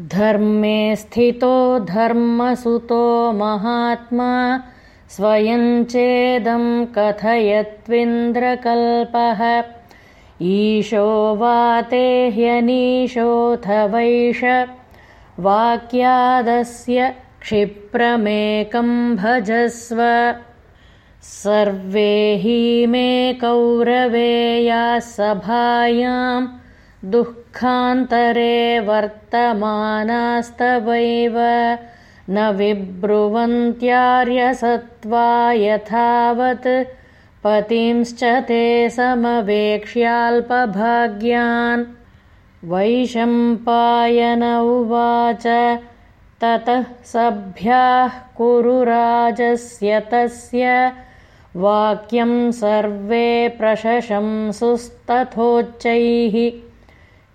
धर्मे स्थितो धर्मसुतो महात्मा स्वयं चेदं कथयत्विन्द्रकल्पः। ईशो वाते ह्यनीशोऽथ वैष वाक्यादस्य क्षिप्रमेकं भजस्व। सर्वे हि मे कौरवेयाः सभायाम् दुःखान्तरे वर्तमानास्तवैव न विब्रुवन्त्यार्यसत्त्वा यथावत् पतिंश्च ते समवेक्ष्याल्पभाग्यान्। वैशम्पायन उवाच ततः सभ्याः कुरुराजस्य तस्य वाक्यं सर्वे प्रशशंसुस्तथोच्चैः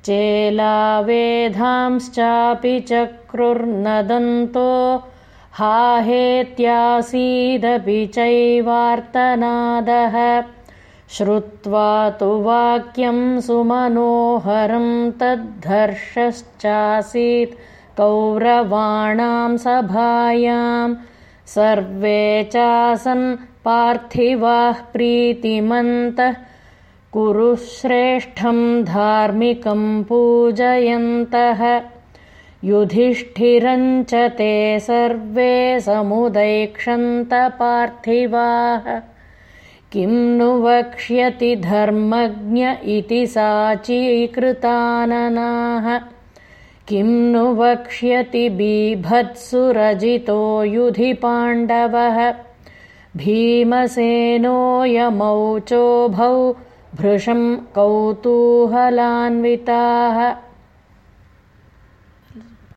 चेलावेधांश्चापि चक्रुर्नदन्तो हाहेत्यासीदपि चैवार्तनादः। श्रुत्वा तु वाक्यं सुमनोहरं तद्धर्षश्चासीत् कौरवाणां सभायां। सर्वे चासन् पार्थिवाः प्रीतिमन्तः कुरुश्रेष्ठं धार्मिकं पूजयन्तः। युधिष्ठिरञ्च ते सर्वे समुदैक्षन्तपार्थिवाः किं नु वक्ष्यति धर्मज्ञ इति साचीकृताननाः। किं नु वक्ष्यति बीभत्सुरजितो युधि पाण्डवः भीमसेनोऽयमौचोभौ भृशं कौतूहलान्विताः